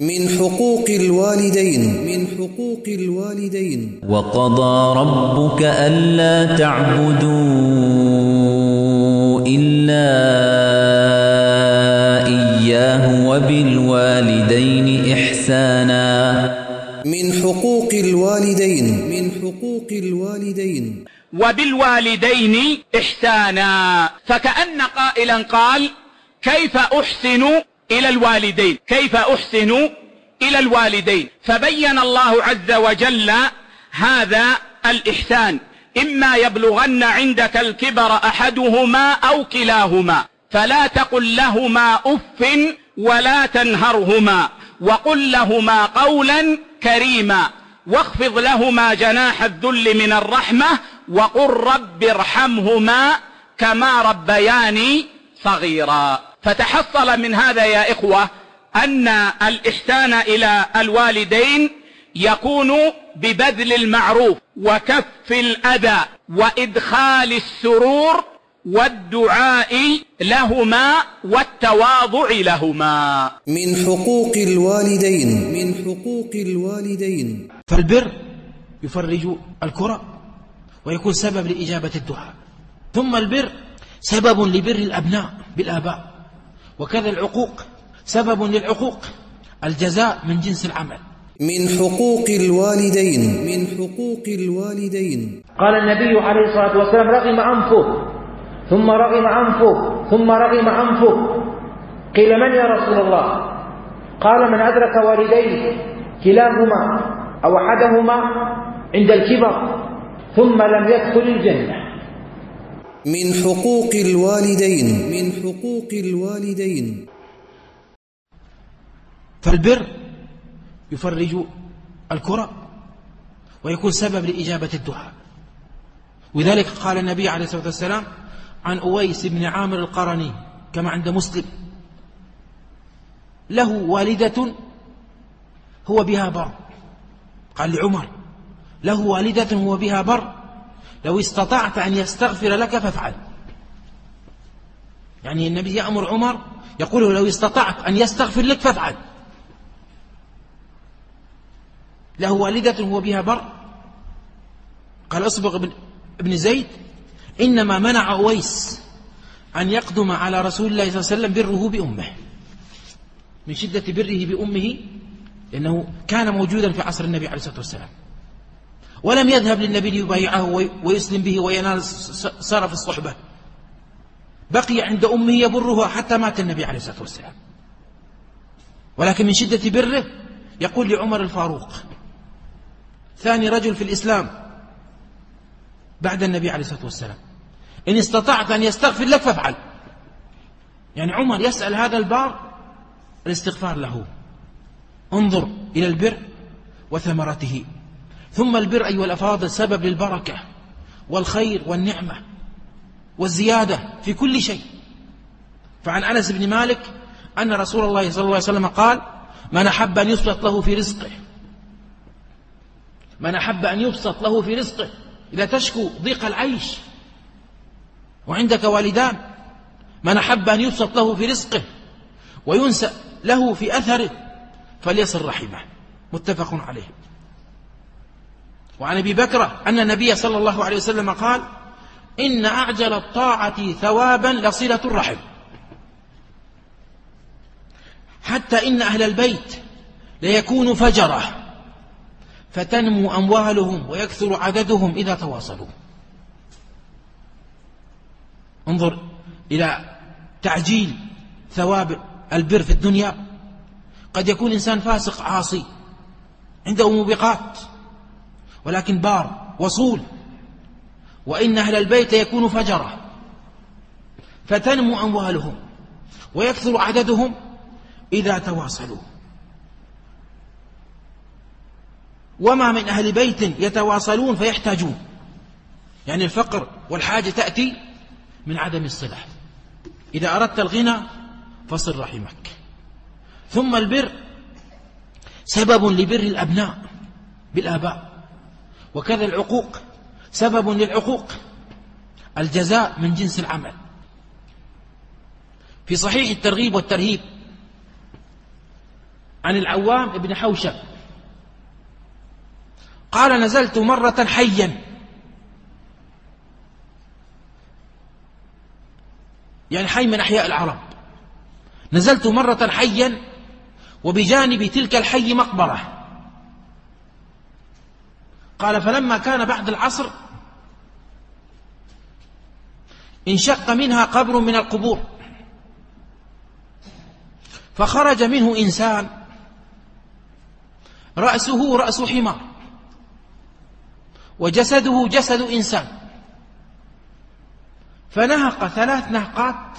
من حقوق الوالدين. من حقوق الوالدين. وقضى ربك ألا تعبدوا إلا إياه وبالوالدين إحسانا. من حقوق الوالدين. من حقوق الوالدين. وبالوالدين إحسانا. فكأن قائلا قال كيف أحسن إلى الوالدين. كيف أحسن إلى الوالدين؟ فبين الله عز وجل هذا الإحسان. إما يبلغن عندك الكبر أحدهما أو كلاهما. فلا تقل لهما أف ولا تنهرهما. وقل لهما قولا كريما. واخفض لهما جناح الذل من الرحمة. وقل رب ارحمهما كما ربياني صغيرا. فتحصل من هذا يا إخوة أن الإحسان إلى الوالدين يكون ببذل المعروف وكف الأذى وإدخال السرور والدعاء لهما والتواضع لهما. من حقوق الوالدين. من حقوق الوالدين. فالبر يفرج الكرة ويكون سبب لإجابة الدعاء. ثم البر سبب لبر الأبناء بالآباء. وكذا العقوق سبب للعقوق الجزاء من جنس العمل. من حقوق الوالدين. من حقوق الوالدين. قال النبي عليه الصلاة والسلام رغم أنفه ثم رغم أنفه ثم رغم أنفه قيل من يا رسول الله؟ قال من أدرك والديه كلاهما أو أحدهما عند الكبر ثم لم يدخل الجنة. من حقوق الوالدين. من حقوق الوالدين. فالبر يفرج الكرة ويكون سبب لإجابة الدعاء. ولذلك قال النبي عليه الصلاة والسلام عن أويس بن عامر القرني كما عند مسلم له والدة هو بها بر. قال لعمر له والدة هو بها بر؟ لو استطعت أن يستغفر لك فافعل. يعني النبي يأمر عمر يقول لو استطعت أن يستغفر لك فافعل. له والدة هو بها بر. قال أصبغ ابن زيد. إنما منع أويس أن يقدم على رسول الله صلى الله عليه وسلم بره بأمه. من شدة بره بأمه لأنه كان موجودا في عصر النبي عليه الصلاة والسلام. ولم يذهب للنبي ليبايعه ويسلم به وينال سرف الصحبة. بقي عند أمه يبرها حتى مات النبي عليه الصلاة والسلام. ولكن من شدة بره يقول لعمر الفاروق ثاني رجل في الإسلام بعد النبي عليه الصلاة والسلام إن استطعت أن يستغفر لك فافعل. يعني عمر يسأل هذا البار الاستغفار له. انظر إلى البر وثمرته ثم البر أيها الأفاضل سبب للبركة والخير والنعمة والزيادة في كل شيء. فعن أنس بن مالك أن رسول الله صلى الله عليه وسلم قال من أحب أن يبسط له في رزقه. من أحب أن يبسط له في رزقه. إذا تشكو ضيق العيش. وعندك والدان. من أحب أن يبسط له في رزقه وينسى له في أثره فليصل رحمه. متفق عليه. وعن أبي بكرة أن النبي صلى الله عليه وسلم قال إن أعجل الطاعة ثوابا لصلة الرحم. حتى إن أهل البيت ليكون فجرة فتنمو أموالهم ويكثر عددهم إذا تواصلوا. انظر إلى تعجيل ثواب البر في الدنيا. قد يكون إنسان فاسق عاصي عنده موبقات ولكن بار وصول. وإن أهل البيت يكون فجرة. فتنمو أموالهم ويكثر عددهم إذا تواصلوا. وما من أهل بيت يتواصلون فيحتاجون. يعني الفقر والحاجة تأتي من عدم الصلة. إذا أردت الغنى فصل رحمك. ثم البر سبب لبر الأبناء بالآباء. وكذا العقوق. سبب للعقوق. الجزاء من جنس العمل. في صحيح الترغيب والترهيب عن العوام ابن حوشب قال نزلت مرة حيا. يعني حي من أحياء العرب. نزلت مرة حيا وبجانب تلك الحي مقبرة. قال فلما كان بعد العصر انشق منها قبر من القبور فخرج منه إنسان رأسه رأس حمار وجسده جسد إنسان فنهق ثلاث نهقات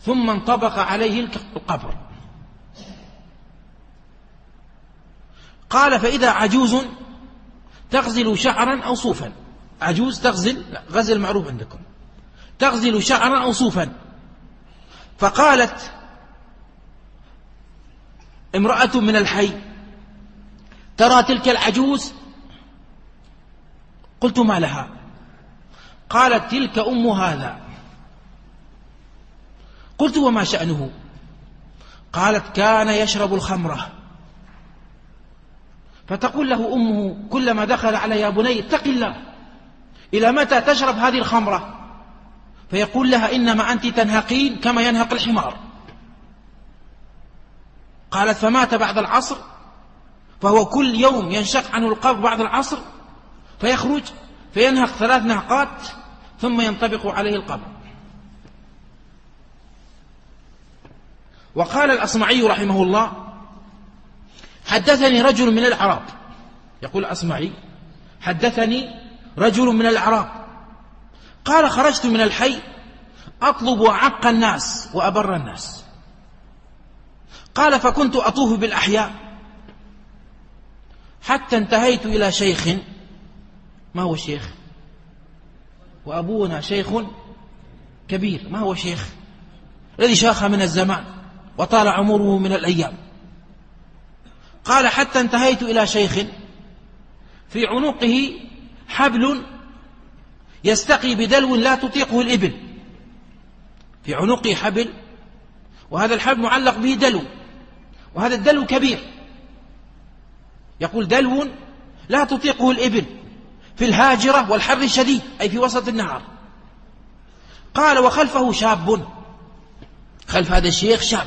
ثم انطبق عليه القبر قال فإذا عجوز تغزل شعرا أو صوفا. عجوز تغزل؟ لا غزل معروف عندكم. تغزل شعرا أو صوفا. فقالت امرأة من الحي ترى تلك العجوز قلت ما لها؟ قالت تلك أم هذا. قلت وما شأنه؟ قالت كان يشرب الخمرة. فتقول له أمه كلما دخل على يا بني اتق الله. إلى متى تشرب هذه الخمرة؟ فيقول لها إنما أنت تنهقين كما ينهق الحمار. قالت فمات بعد العصر فهو كل يوم ينشق عنه القبر بعد العصر فيخرج فينهق ثلاث نهقات ثم ينطبق عليه القبر وقال الأصمعي رحمه الله حدثني رجل من الأعراب يقول الأصمعي حدثني رجل من الأعراب قال خرجت من الحي أطلب أعق الناس وأبر الناس. قال فكنت أطوف بالأحياء. حتى انتهيت إلى شيخ. ما هو شيخ؟ وأبونا شيخ كبير. ما هو شيخ؟ الذي شاخ من الزمان وطال عمره من الأيام. قال حتى انتهيت إلى شيخ في عنقه حبل يستقي بدلو لا تطيقه الإبل. في عنقه حبل وهذا الحبل معلق به دلو وهذا الدلو كبير. يقول دلو لا تطيقه الإبل في الهاجرة والحر الشديد أي في وسط النهار. قال وخلفه شاب خلف هذا الشيخ شاب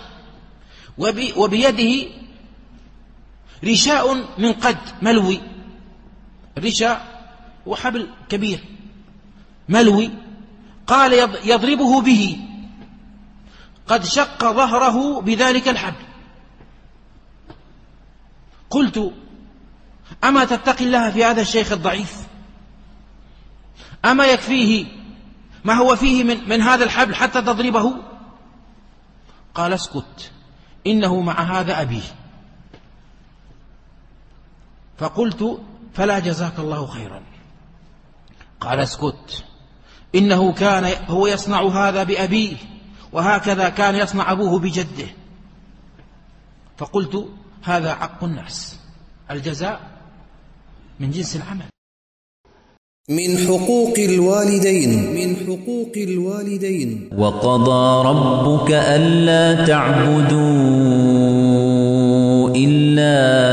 وبي وبيده رشاء من قد ملوي. الرشاء هو حبل كبير. ملوي. قال يضربه به. قد شق ظهره بذلك الحبل. قلت أما تتقي الله في هذا الشيخ الضعيف؟ أما يكفيه؟ ما هو فيه من, من هذا الحبل حتى تضربه؟ قال اسكت. إنه مع هذا أبيه. فقلت فلا جزاك الله خيرا. قال اسكت. إنه كان هو يصنع هذا بأبيه وهكذا كان يصنع أبوه بجده. فقلت هذا حق الناس. الجزاء من جنس العمل. من حقوق الوالدين. من حقوق الوالدين. وقضى ربك ألا تعبدوا إلا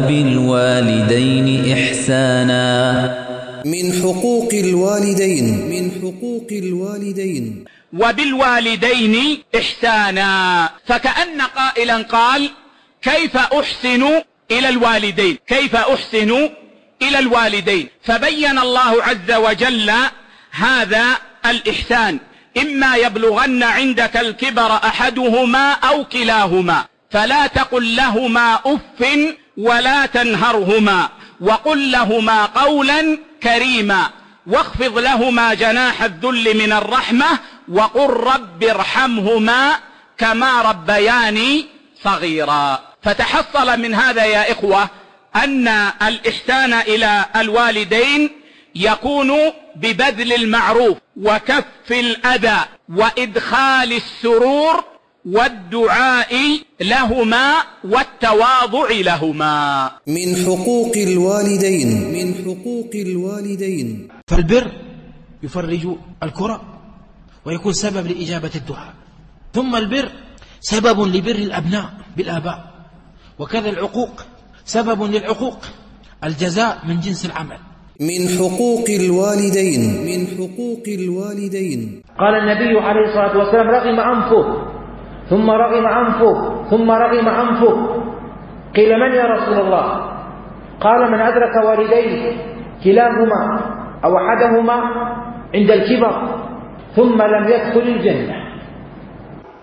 وبالوالدين إحسانا. من حقوق الوالدين من حقوق الوالدين. وبالوالدين إحسانا. فكأن قائلا قال كيف أحسن إلى الوالدين؟ كيف أحسن إلى الوالدين؟ فبين الله عز وجل هذا الإحسان. إما يبلغن عندك الكبر أحدهما أو كلاهما فلا تقل لهما أف ولا تنهرهما وقل لهما قولا كريما واخفض لهما جناح الذل من الرحمة وقل رب ارحمهما كما ربياني صغيرا. فتحصل من هذا يا إخوة أن الإحسان إلى الوالدين يكون ببذل المعروف وكف الأذى وإدخال السرور والدعاء لهما والتواضع لهما. من حقوق الوالدين. من حقوق الوالدين. فالبر يفرج الكرة ويكون سبب لإجابة الدعاء. ثم البر سبب لبر الأبناء بالآباء. وكذا العقوق سبب للعقوق. الجزاء من جنس العمل. من حقوق الوالدين. من حقوق الوالدين. قال النبي عليه الصلاة والسلام رغم أنفه ثم رغم أنفه ثم رغم أنفه قيل من يا رسول الله؟ قال من أدرك والديه كلاهما أو أحدهما عند الكبر ثم لم يدخل الجنة.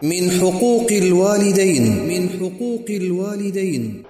من حقوق الوالدين. من حقوق الوالدين.